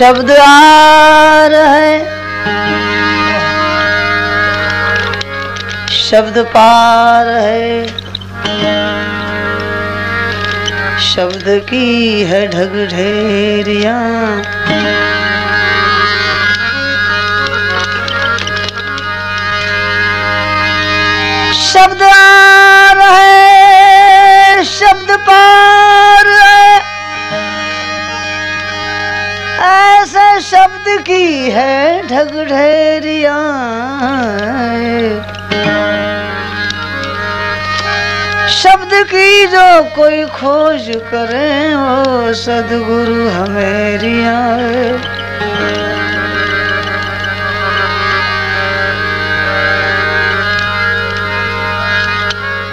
शब्द आ रहे शब्द पार है। शब्द की है ढग ढेरिया। शब्द आ रहे शब्द पार शब्द की है ढग ढेरिया। शब्द की जो कोई खोज करे वो सदगुरु हमेरिया।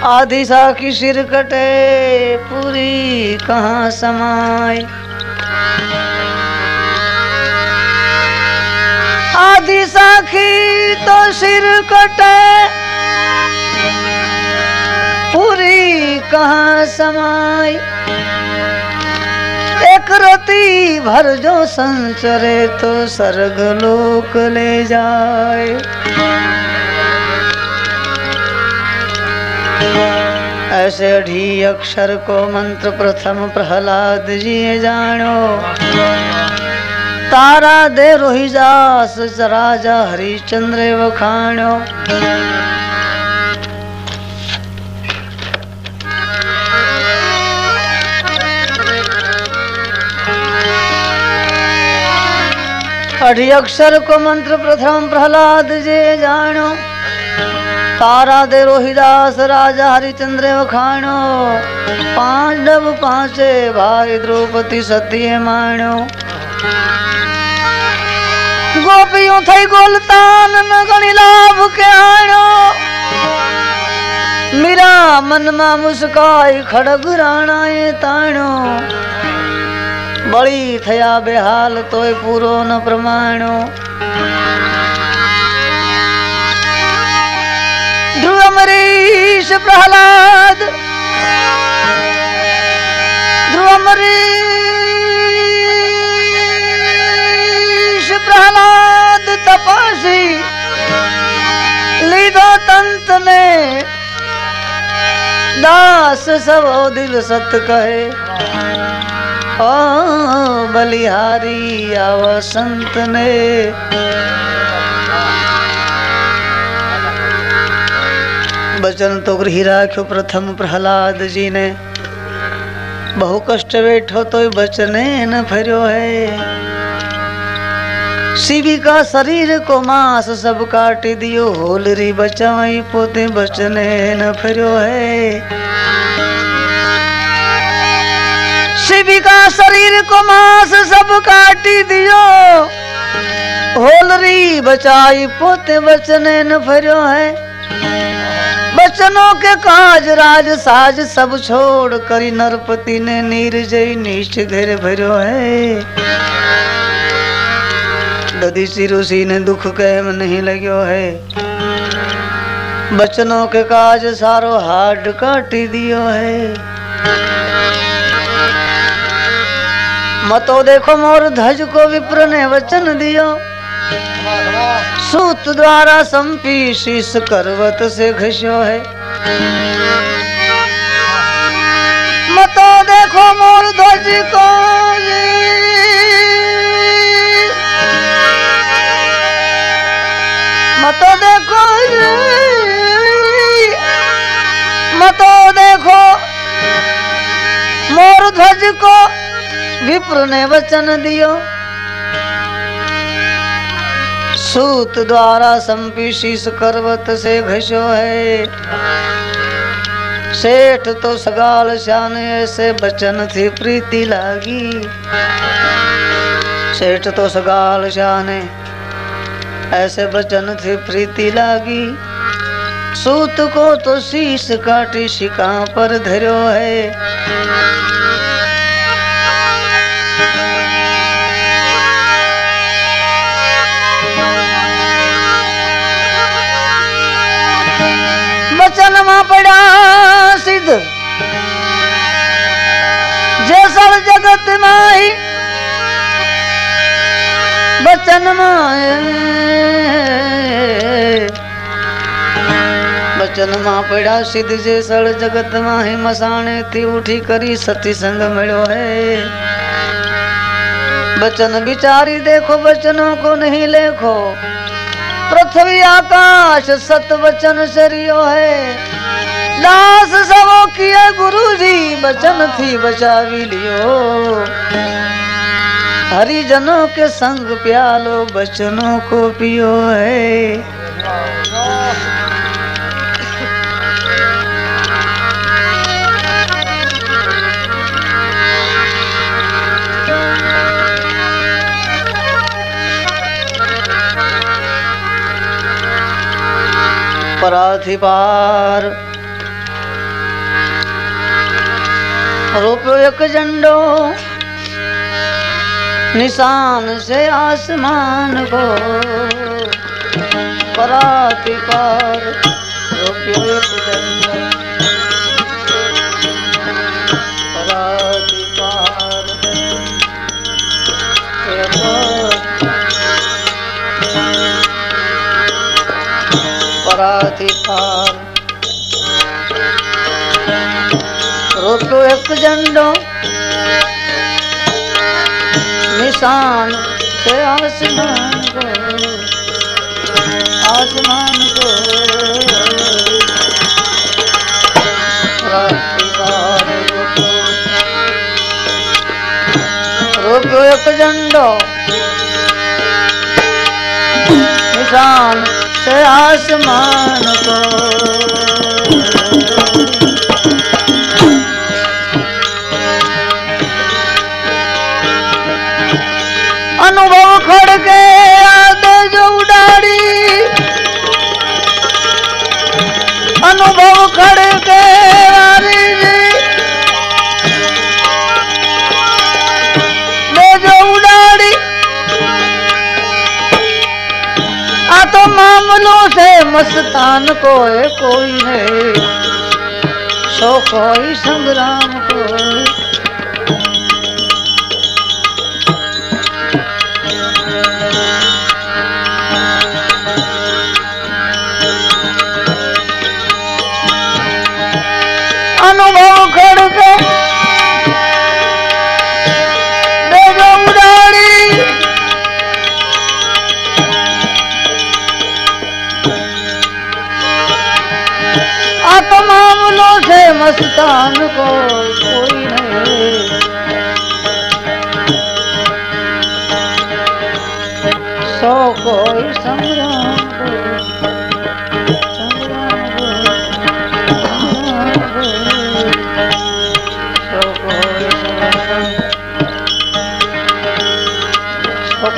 आधी की सिर कटे पूरी कहाँ समाए आधी साखी तो सिर कटे। पूरी कहाँ समाई? एक रति भर जो संचरे तो सर्ग लोक ले जाए। ऐसे अढ़ी अक्षर को मंत्र प्रथम प्रहलाद जी जानो। तारा दे रोहिदास राजा हरिश्चंद्र वखाणो। अढ़ी अक्षर को मंत्र प्रथम प्रहलाद जे जानो तारा दे रोहिदास राजा हरिचंद्र वखाणो। पांडव पांचे भाई द्रौपदी सत्य माणो। ગોપીઓ થઈ ગોલતાન ન ગણી લાભ કે આણો મીરા મનમાં મુસ્કાઈ ખડગ રાણાએ તાણો બળી થયા બેહાલ તોય પૂરો ન પ્રમાણો ધ્રુવ અમરીશ પ્રહલાદ, ધ્રુવ તપાસી લીધો તંત ને દાસ સવો દિલ સત કહે ઓ બલિહારી આવ સંત ને बचन तो गृही राख्यो प्रथम प्रहलाद जी ने बहु कष्ट बैठो तो बचने न फरियो है शिवी का शरीर को मांस सब काट दियो, होलरी बचाई पोते बचने न फिरो है। शिवी का शरीर को मांस सब काटी दियो, होलरी बचाई पोते बचने न फिरो है। बचनों के काज राज साज सब छोड़ करी नरपति ने नीरजय निष्ठ घर भरो है। दधी ऋषि ने दुख कैम नहीं लग्यो है। बचनों के काज सारो हाड काटी दियो है। मतो देखो मोर धज को विप्र ने वचन दियो। सूत द्वारा संपी शीस करवत से घस्यो है। मतो देखो मोर ध्वज को मतो देखो मतो देखो मोर ध्वज को विप्र ने वचन दियो। सूत द्वारा संपी शीस करवत से घसो है। सेठ तो सगाल शान ऐसे बचन थी प्रीति लागी। सेठ तो सगाल शान ऐसे बचन थे प्रीति लागी। सूत को तो शीस काटी, शिका पर धरो है। बचन मा पड़ा सिद्ध। जैसल जगत माई बचन बचन माँ पड़ा सिद्ध जे सड़ जगत माँ ही मसाणे थी उठी करी सती संग मिलो है। बचन बिचारी देखो, बचनों को नहीं लेखो। पृथ्वी आकाश सत वचन शरियो है। दास सबो किया गुरु जी बचन थी बचावी लियो। हरिजनों के संग प्यालो बचनों को पियो है। पराधिपार रोप्यो एक झंडो। निशान से आसमान को पराधिपार पराधिपार रोप्यो एक झंडो निशान से आसमान को आसमान को। रोप्यो एक झंडो। निशान से आसमान को। अनुभव खड़के याद जो। उडाड़ी। आ तो मामलों से मस्तान को है कोई है सो कोई संग्राम को संतान को कोई नहीं। सो कोई संग्राम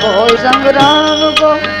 कोई संग्राम को।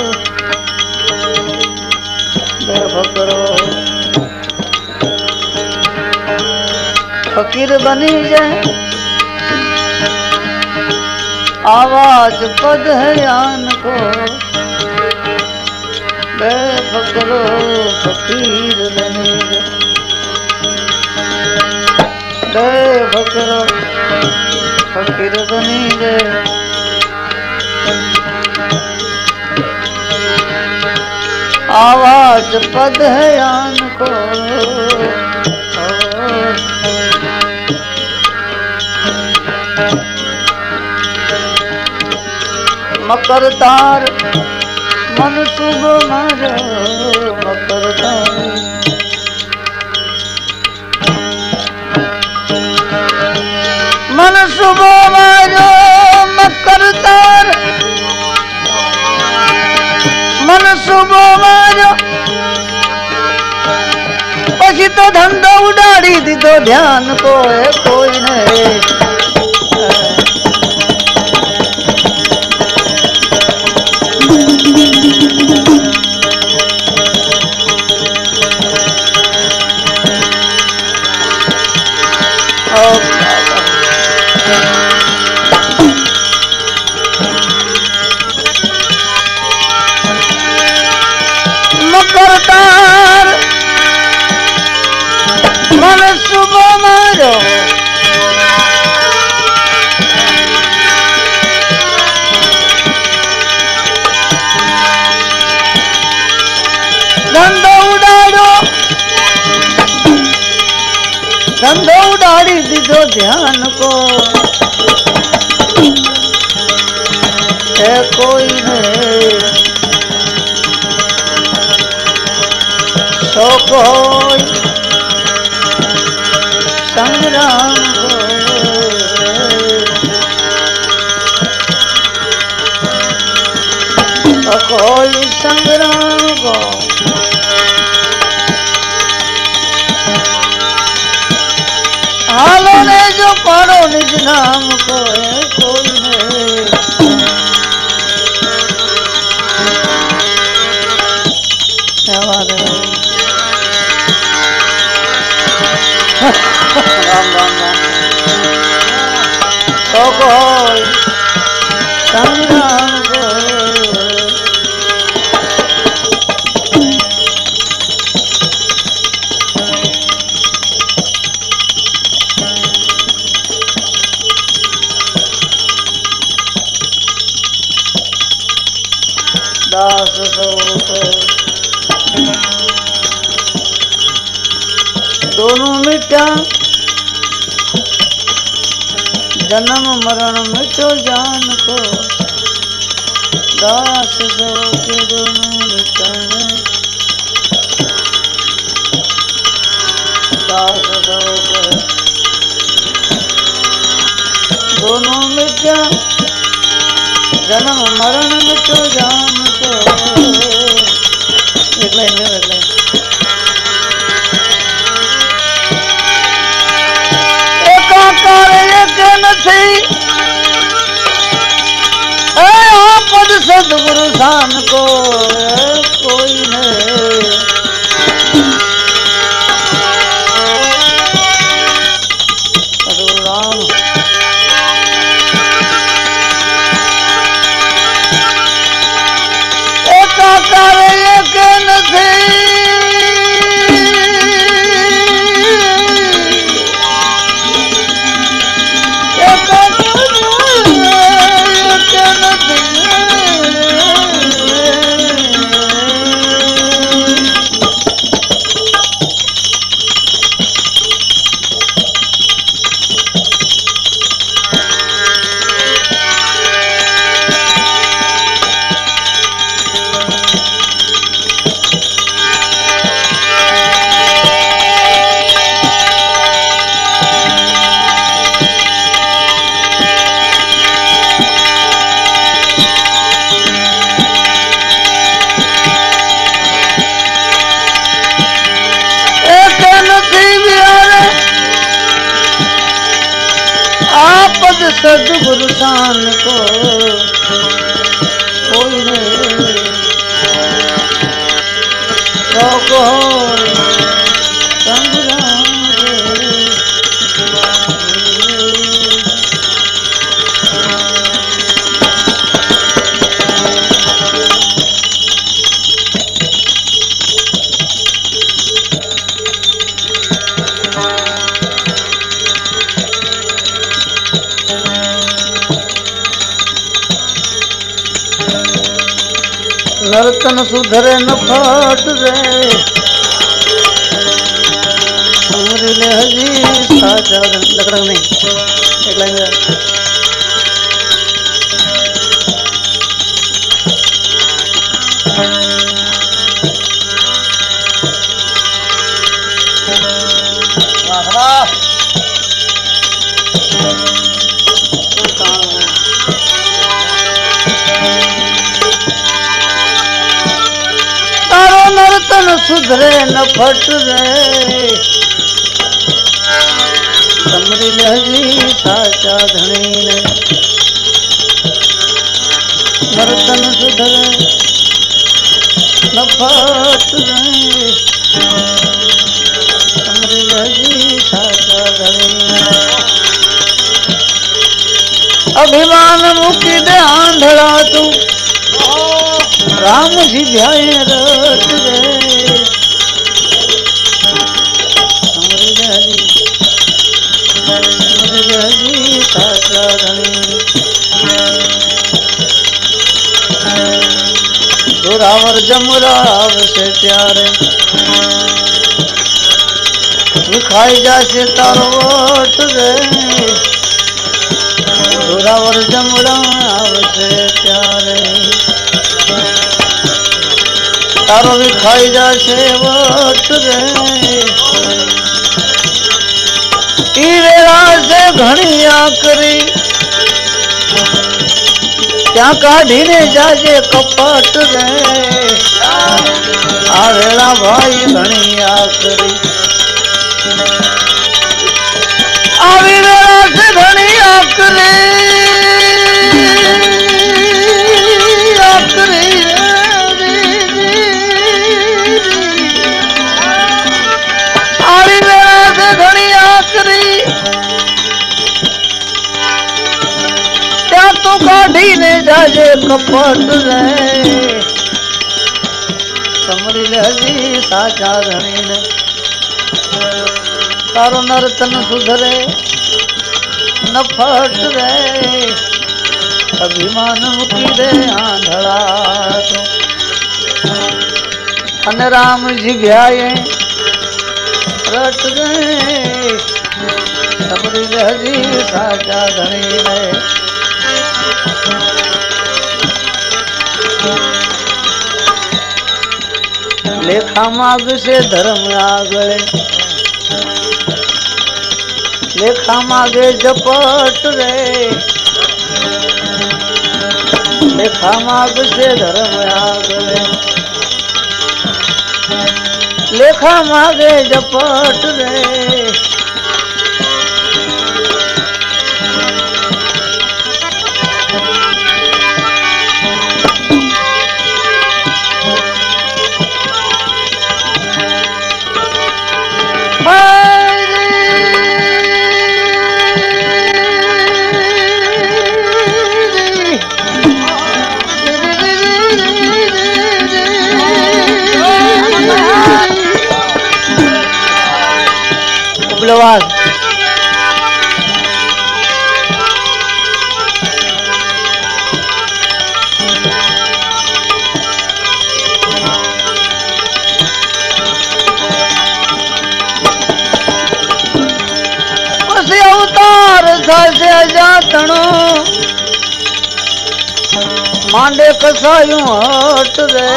फकीर बनी जाए आवाज़ पद है आन को। बेफकरो फकीर बनी जाए बेफकरो फकीर बनी गए आवाज़ पद है आन को। મકર તાર મન શુભ મર મકર મન શુભ મર મકર મન શુભ મર પછી તો ધંધો ઉડાડી દીધો, ધ્યાન કોઈ કોઈને ध्यान को है कोई नहीं संग्राम कोई संग्राम को Hello. पारो निज नाम को कोई क्या बात है राम राम दोनों जन्म मरण मिटो जान को दास के दोनों दास के दोनों मिटा। जन्म मरण मिटो जान को एक लाइन गई ओ पद सदगुरु धाम को। नर्तन सुधरे न फाट रे। हजी साजा लकड़क नहीं एक लाइन सुधरे न फट रे। समरी लहजी साचा धनी ने मर्दन सुधरे, न फट रे। समरी लहजी साचा धनी ने अभिमान मुक्ति दे आंधड़ा तू। राम जी ध्यान रख रे। રાવર જમરાવ છે ત્યારે. ખાઈ જશે તારો ઓટ રે. દોરાવર જમરાવ છે ત્યારે. તારો વિખાઈ જશે ઓટ રે. ઈ વેળા છે ઘણી આકરી, ત્યાં કાઢીને જાજે કપટ રે. આ વેળા ભાઈ ઘણી કરી આવી વેળા છે આકરી. જાજે કપટ રે સમરી લેજી સાચા ધણીને. તારો નર્તન સુધરે, નફટ રે. અભિમાન મૂકી દે આંધળા. અને રામજી ભ્યાએ રટ રે સમરી લેજી સાચા ધણી લેખા માગશે, ધર્મ આગળ. લેખા માગે જપટ રે. લેખા માગશે, ધર્મ આગળ. લેખા માગે જપટ રે. માંડે કસાયું હટ રે.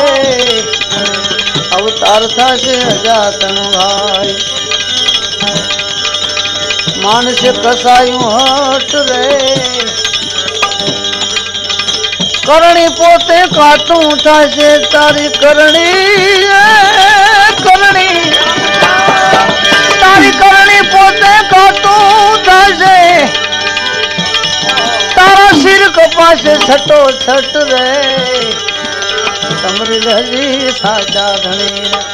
અવતાર થશે અજાતણો ભાઈ. માણસે કસાયું હટ રે. કરણી પોતે કાતું થશે, તારી કરણી કરણી. તારી કરણી सिर कपास सटो सट रे समर रही साजा घणी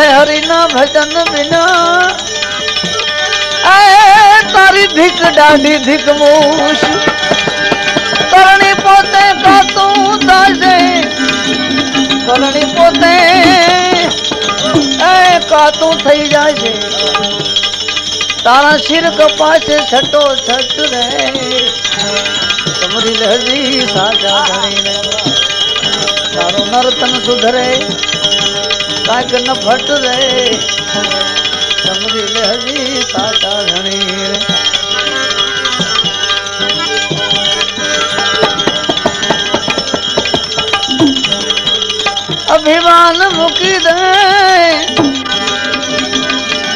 હરિના ભજન બિના તારી ધીક દાઢી ધીક મૂશ કરણી પોતે કાતું દાસે કરણી પોતે કાતું થઈ જાય છે તારા શિર કપાશે છટો છટ રે. સમરી લહજી સાજા ધણી રે તારો નર્તન સુધરે. કાંઈક ન ફટ રે સમરી લહજી સાચા ધણી અભિમાન મૂકી દે.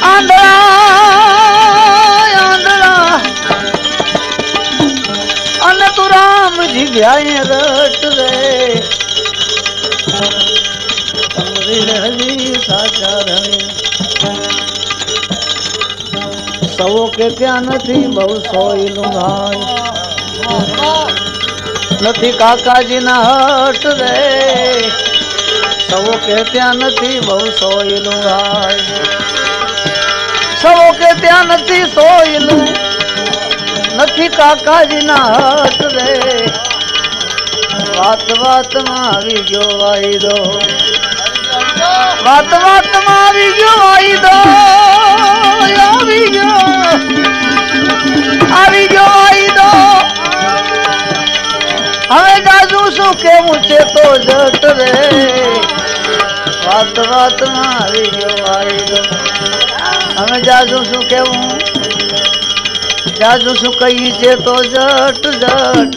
આંધળા આંધળા. અને તું રામજી વ્યાય રટ સૌ કે ત્યાં નથી બહુ સોયલું ભાઈ નથી કાકાજી ના હટ રે. સૌ કે ત્યાં નથી બહુ સોયલું ભાઈ સૌ કે ત્યાં નથી સોયલું. નથી કાકાજી ના હટ રે. વાત વાતમાં આવી ગયો વાયદો. વાત વાતમાં આવી ગયો કેવું છે તો જટ રે? વાત વાતમાં આવી ગયો. અમે જાજુ શું કેવું? જાજુ શું કહી છે તો જટ જટ.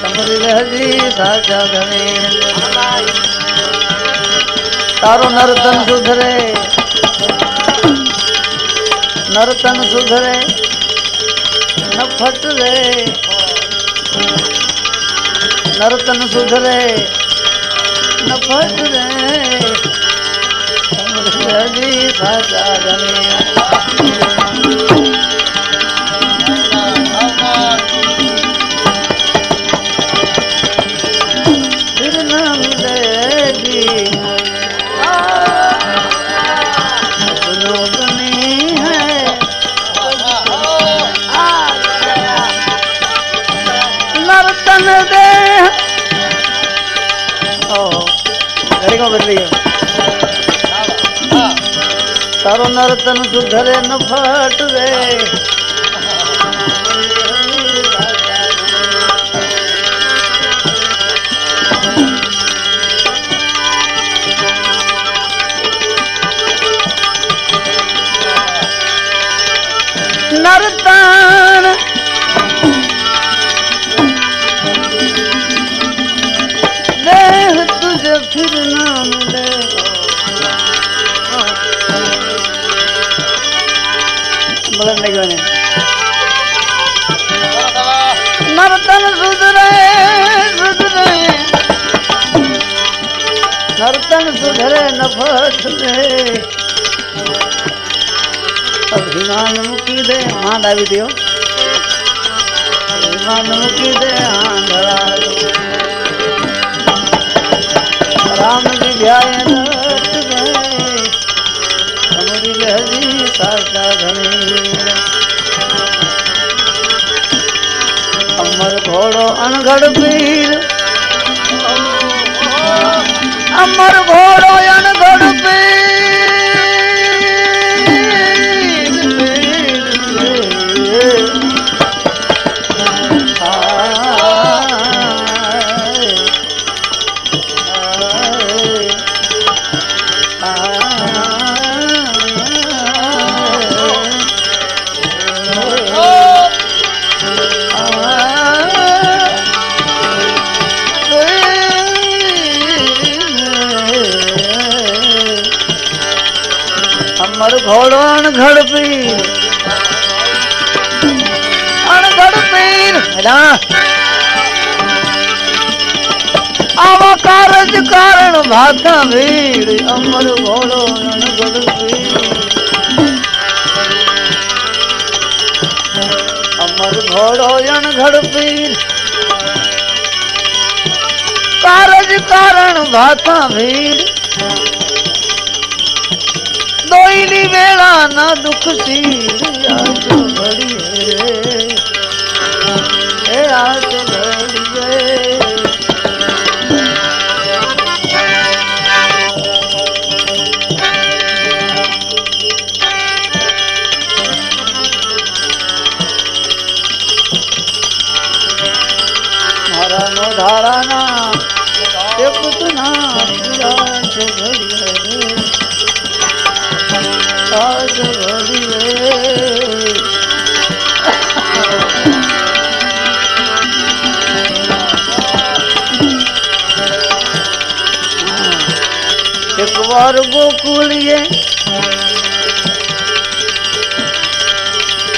સમરી હજી સાચા ઘરે તારો નર્તન સુધરે. નર્તન સુધરે. નફટ રે. નર્તન સુધરે નફટ રે. સાચા ઘરે તારો નર્તન સુધરે ન ફટવે. નર્તન સુધરે નફટ રે અભિમાન મૂકી દે માંડ આવી દો અભિમાન મૂકી દે આંધળા રામજી ધ્યાય સમરી લે હજી સાચા ઘણી અમર ઘોડો અણઘડ પીર. আমার বড় আন গড়পে ભાતા ભીડ અમર ઘોડો અમર ઘોડો રણગઢ પીર કારજ કારણ ભાતા ભીડ દોઈલી વેળા ના દુઃખ સીડ આજ ઘડીએ. એ આજ ઘડીએ. દાડાના એક તુના રાજ ઘડીએ રાજ ઘડીએ એક વાર ગોકુલીએ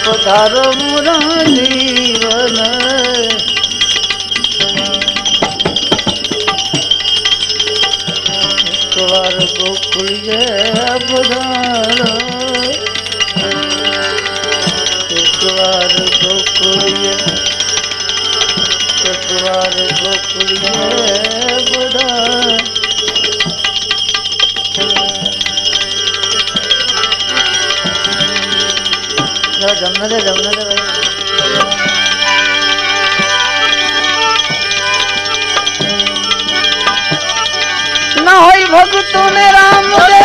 પધારો મુરા खुले बुधारा जमने दे जमने दे भक्तों ने राम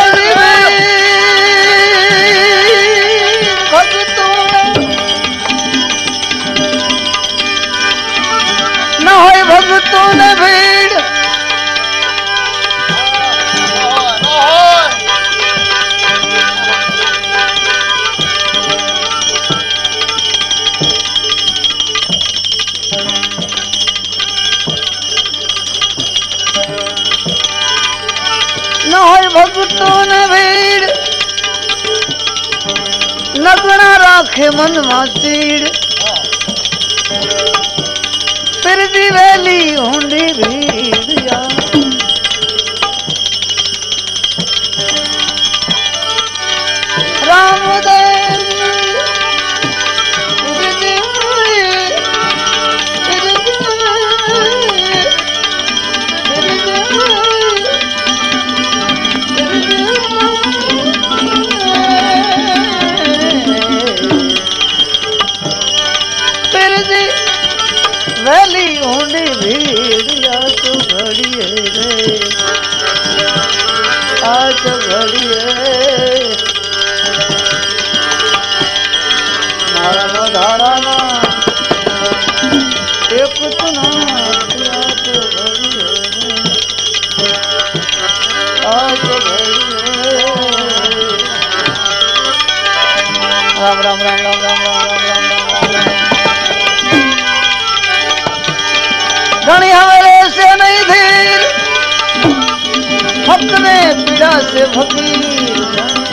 ಮಾತೆ धाराना एक राम राम राम राम राम राम राम धनी हमारे से नहीं धीर भक्त पीड़ा से भक्ति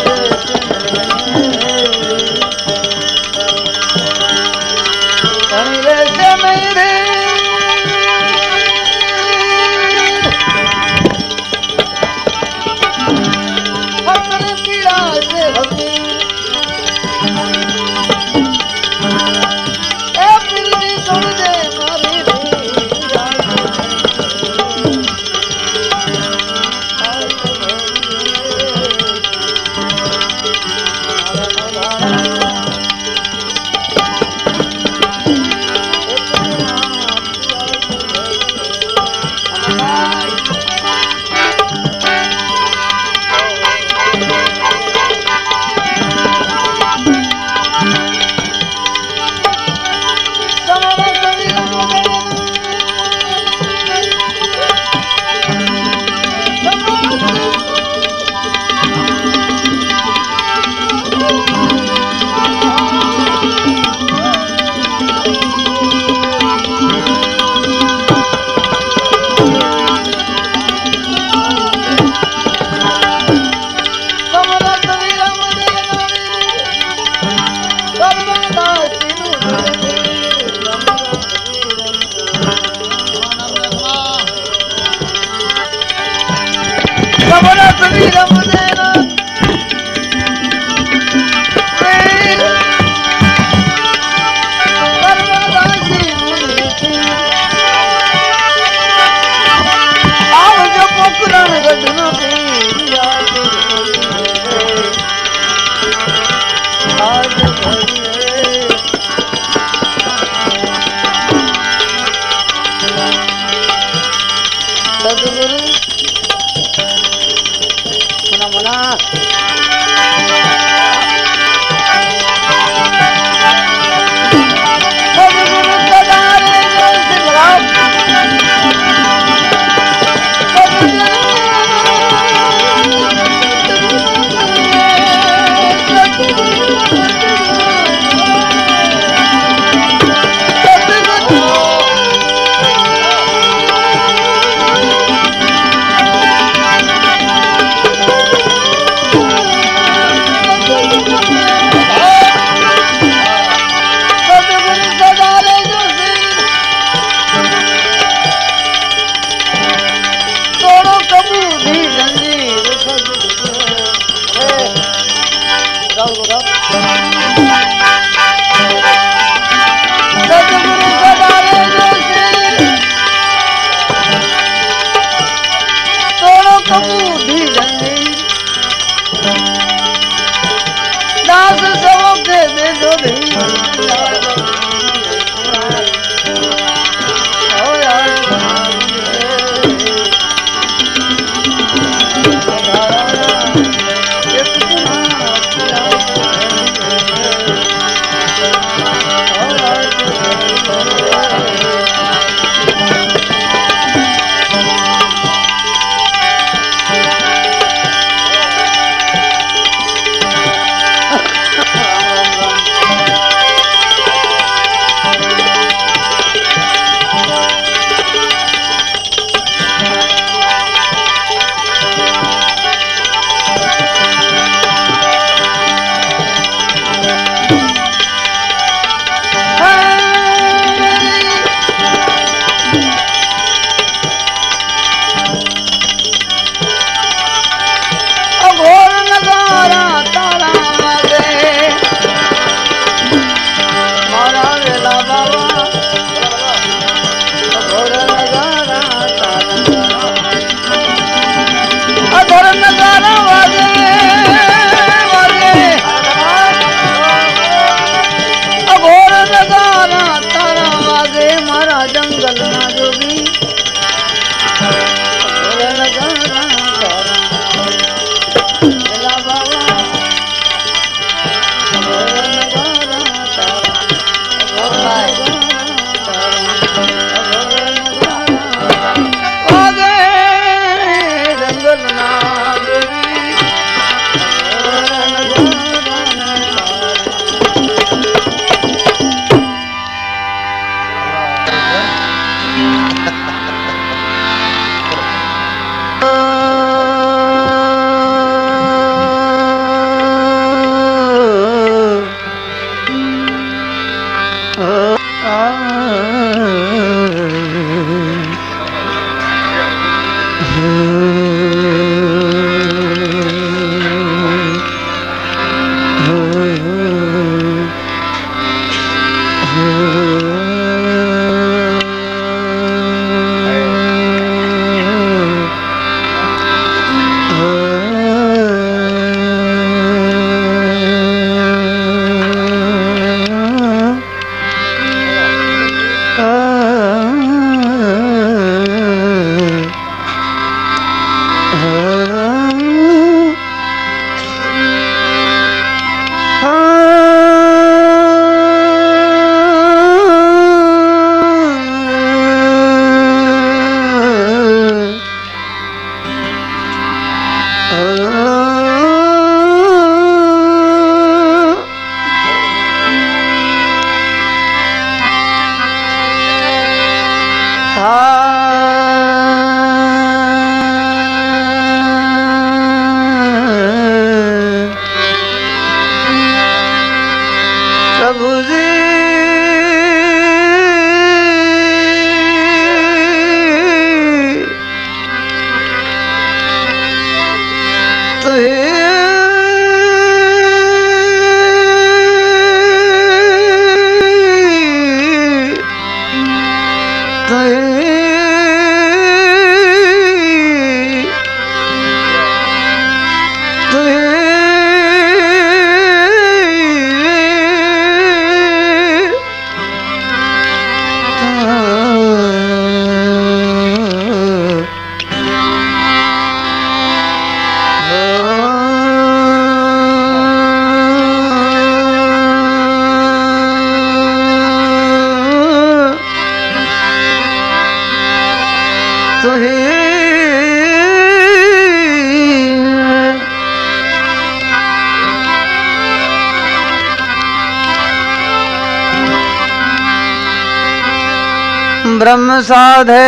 ब्रह्म साधे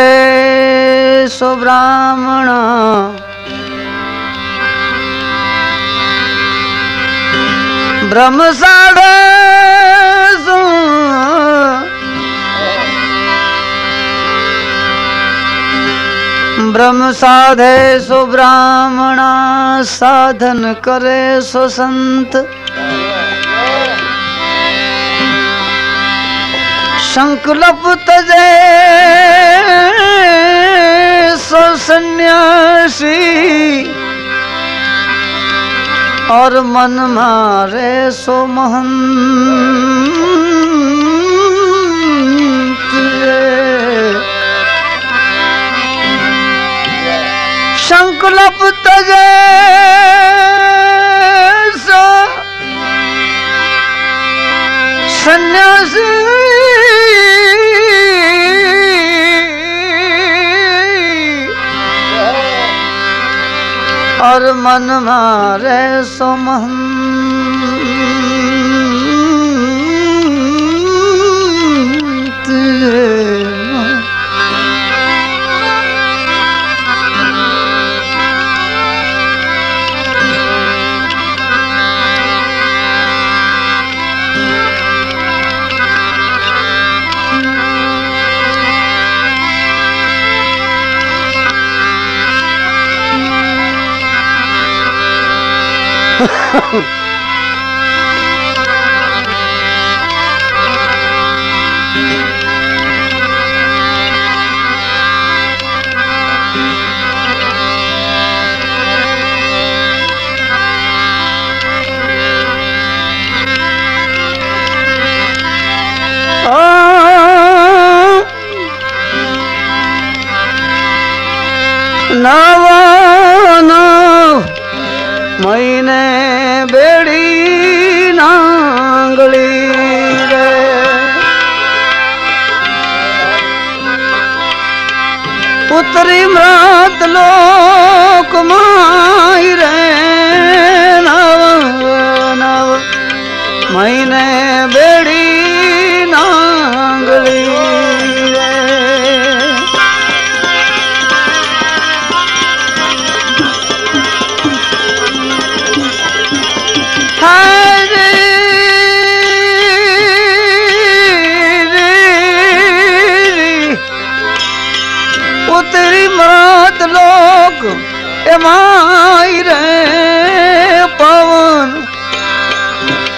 सो ब्राह्मण। ब्रह्म साधे सो। ब्रह्म साधे सो ब्राह्मणा, साधन करे सो संत। संकल्प तजे सन्यासी। और मन मारे सो महंत संकल्प तजे सन्यासी। और मन मारे Ha ha ha! उतरी मृत लोक माई रे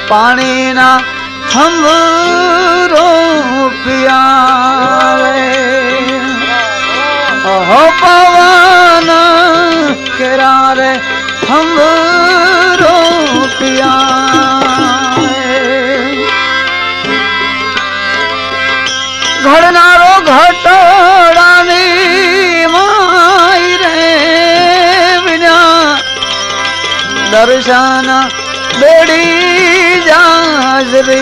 પાણીના થંભરો પિયારે ઓહો પવન કેરા રે થંભરો પિયારે ઘડનારો ઘટડાની માઈ રે વિના દર્શન બેડી হাজরি